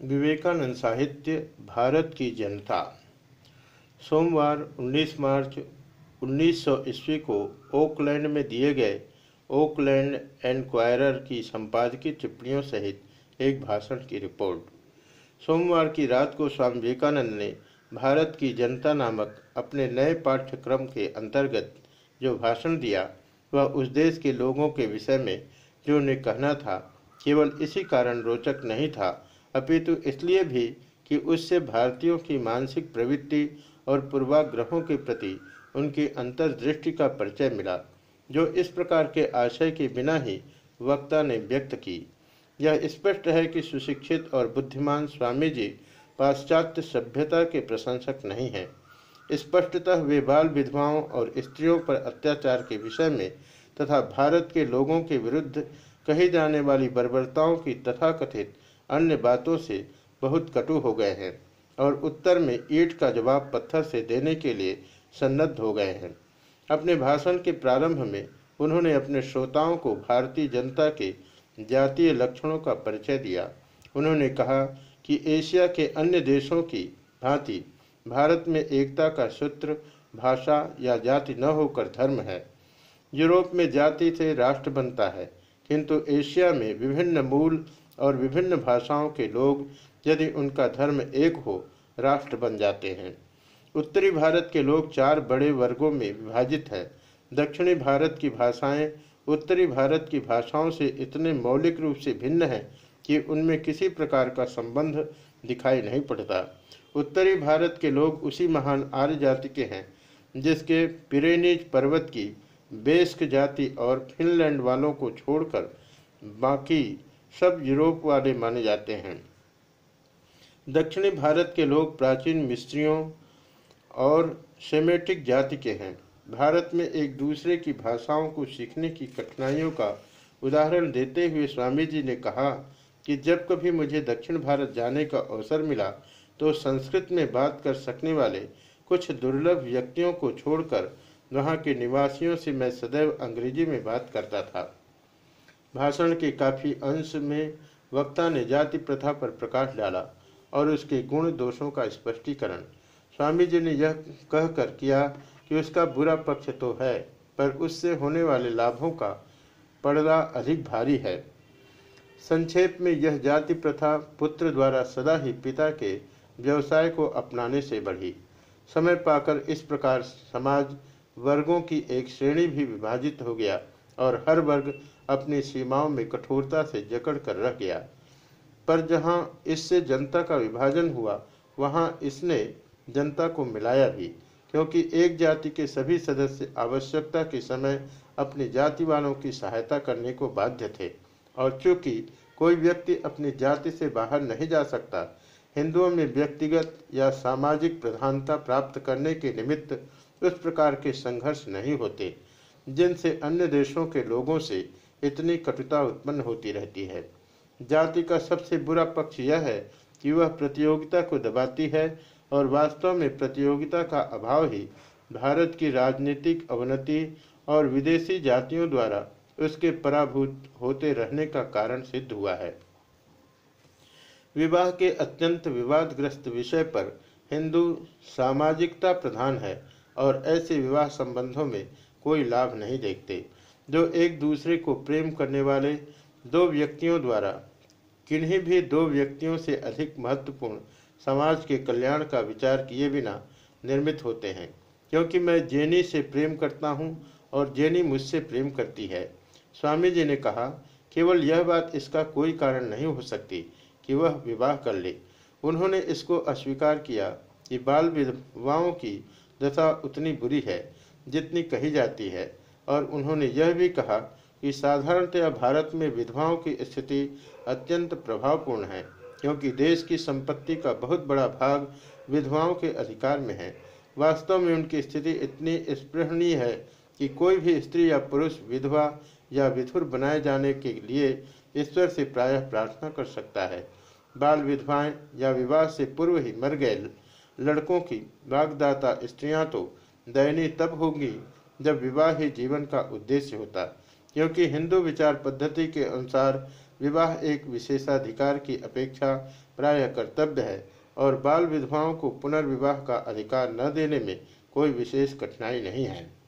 विवेकानंद साहित्य, भारत की जनता। सोमवार 19 मार्च 1900 ईस्वी को ओकलैंड में दिए गए ओकलैंड एनक्वायरर की संपादकीय टिप्पणियों सहित एक भाषण की रिपोर्ट। सोमवार की रात को स्वामी विवेकानंद ने भारत की जनता नामक अपने नए पाठ्यक्रम के अंतर्गत जो भाषण दिया, वह उस देश के लोगों के विषय में जो उन्हें कहना था, केवल इसी कारण रोचक नहीं था अपितु इसलिए भी कि उससे भारतीयों की मानसिक प्रवृत्ति और पूर्वाग्रहों के प्रति उनकी अंतर्दृष्टि का परिचय मिला, जो इस प्रकार के आशय के बिना ही वक्ता ने व्यक्त की। यह स्पष्ट है कि सुशिक्षित और बुद्धिमान स्वामी जी पाश्चात्य सभ्यता के प्रशंसक नहीं हैं। स्पष्टतः वे बाल विधवाओं और स्त्रियों पर अत्याचार के विषय में तथा भारत के लोगों के विरुद्ध कही जाने वाली बर्बरताओं की तथाकथित अन्य बातों से बहुत कटु हो गए हैं और उत्तर में ईट का जवाब पत्थर से देने के लिए सन्नद्ध हो गए हैं। अपने भाषण के प्रारंभ में उन्होंने अपने श्रोताओं को भारतीय जनता के जातीय लक्षणों का परिचय दिया। उन्होंने कहा कि एशिया के अन्य देशों की भांति भारत में एकता का सूत्र, भाषा या जाति न होकर धर्म है। यूरोप में जाति से राष्ट्र बनता है, किंतु एशिया में विभिन्न मूल और विभिन्न भाषाओं के लोग यदि उनका धर्म एक हो, राष्ट्र बन जाते हैं। उत्तरी भारत के लोग चार बड़े वर्गों में विभाजित हैं। दक्षिणी भारत की भाषाएँ उत्तरी भारत की भाषाओं से इतने मौलिक रूप से भिन्न हैं कि उनमें किसी प्रकार का संबंध दिखाई नहीं पड़ता। उत्तरी भारत के लोग उसी महान आर्य जाति के हैं, जिसके पिरेनीज पर्वत की बेस्क जाति और फिनलैंड वालों को छोड़कर बाकी सब यूरोप वाले माने जाते हैं। दक्षिणी भारत के लोग प्राचीन मिस्त्रियों और सेमेटिक जाति के हैं। भारत में एक दूसरे की भाषाओं को सीखने की कठिनाइयों का उदाहरण देते हुए स्वामी जी ने कहा कि जब कभी मुझे दक्षिण भारत जाने का अवसर मिला तो संस्कृत में बात कर सकने वाले कुछ दुर्लभ व्यक्तियों को छोड़कर वहाँ के निवासियों से मैं सदैव अंग्रेज़ी में बात करता था। भाषण के काफ़ी अंश में वक्ता ने जाति प्रथा पर प्रकाश डाला और उसके गुण दोषों का स्पष्टीकरण। स्वामी जी ने यह कहकर किया कि उसका बुरा पक्ष तो है, पर उससे होने वाले लाभों का पड़दा अधिक भारी है। संक्षेप में यह जाति प्रथा पुत्र द्वारा सदा ही पिता के व्यवसाय को अपनाने से बढ़ी। समय पाकर इस प्रकार समाज वर्गों की एक श्रेणी भी विभाजित हो गया। और हर वर्ग अपनी सीमाओं में कठोरता से जकड़ कर रह गया। पर जहाँ इससे जनता का विभाजन हुआ, वहाँ इसने जनता को मिलाया भी, क्योंकि एक जाति के सभी सदस्य आवश्यकता के समय अपनी जाति वालों की सहायता करने को बाध्य थे। और चूँकि कोई व्यक्ति अपनी जाति से बाहर नहीं जा सकता, हिंदुओं में व्यक्तिगत या सामाजिक प्रधानता प्राप्त करने के निमित्त उस प्रकार के संघर्ष नहीं होते। जिनसे अन्य देशों के लोगों से इतनी कटुता उत्पन्न होती रहती है। जाति का सबसे बुरा पक्ष यह है कि वह प्रतियोगिता को दबाती है और वास्तव में प्रतियोगिता का अभाव ही भारत की राजनीतिक अवनति और विदेशी जातियों द्वारा उसके पराभूत होते रहने का कारण सिद्ध हुआ है। विवाह के अत्यंत विवादग्रस्त विषय पर हिंदू सामाजिकता प्रधान है और ऐसे विवाह संबंधों में कोई लाभ नहीं देखते। जो एक दूसरे को प्रेम करने वाले दो व्यक्तियों द्वारा, किन्हीं भी दो व्यक्तियों से अधिक महत्वपूर्ण समाज के कल्याण का विचार किए बिना निर्मित होते हैं। क्योंकि मैं जेनी से प्रेम करता हूँ और जेनी मुझसे प्रेम करती है। स्वामी जी ने कहा, केवल यह बात इसका कोई कारण नहीं हो सकती कि वह विवाह कर ले। उन्होंने इसको अस्वीकार किया कि बाल विधवाओं की दशा उतनी बुरी है। जितनी कही जाती है। और उन्होंने यह भी कहा कि साधारणतया भारत में विधवाओं की स्थिति अत्यंत प्रभावपूर्ण है, क्योंकि देश की संपत्ति का बहुत बड़ा भाग विधवाओं के अधिकार में है। वास्तव में उनकी स्थिति इतनी स्पृहणीय है कि कोई भी स्त्री या पुरुष विधवा या विधुर बनाए जाने के लिए ईश्वर से प्रायः प्रार्थना कर सकता है। बाल विधवाएँ या विवाह से पूर्व ही मर गए लड़कों की वागदाता स्त्रियाँ तो दयनीय तब होगी जब विवाह ही जीवन का उद्देश्य होता। क्योंकि हिंदू विचार पद्धति के अनुसार विवाह एक विशेषाधिकार की अपेक्षा प्रायः कर्तव्य है और बाल विधवाओं को पुनर्विवाह का अधिकार न देने में कोई विशेष कठिनाई नहीं है।